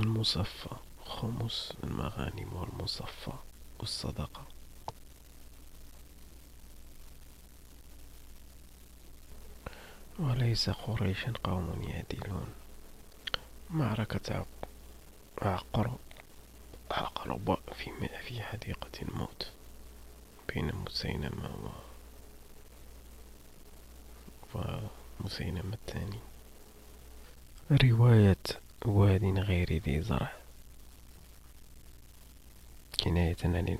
المصفى. خمس المغانم والمصفى. والصدقة وليس قريش قوم يعدلون. معركة عقرب عقرب في في حديقة الموت. بين مسيلمة و ومسيلمة الثاني. رواية واد غير ذي زرع. كناية عن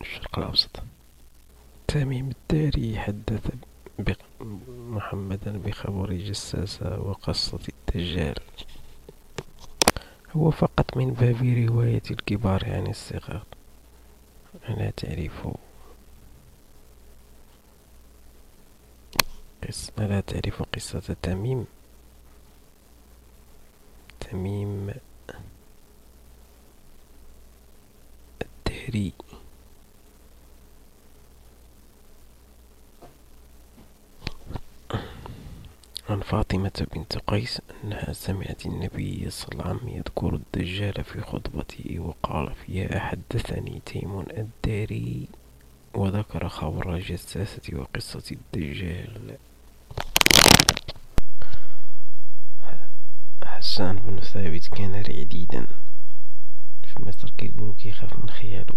الشرق الأوسط. تميم الداري حدث محمدا بخبر جساسة وقصة الدجال. هو فقط من باب رواية الكبار عن الصغار. ألا تعرف قصة ألا تعرف قصة تميم تميم الداري عن فاطمة بنت قيس أنها سمعت النبي صلى الله عليه وسلم يذكر الدجال في خطبته وقال فيها حدثني تيم الداري وذكر خبر الجساسة وقصة الدجال. حسان بن ثابت كان رعديدا في مصر كيقولوا كيخاف من خيالو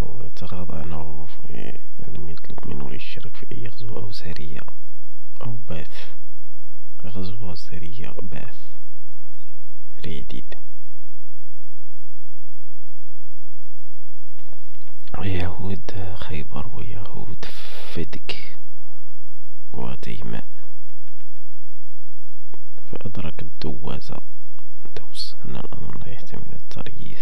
وتغاضى عنه لم يطلب منه الاشتراك في أي غزوة أو سرية أو بعث غزوة سرية بعث ريديد. يهود خيبر ويهود فدك. وتيماء فأدرك الدوازة. دوس أن الأمر لا يحتمل التريث.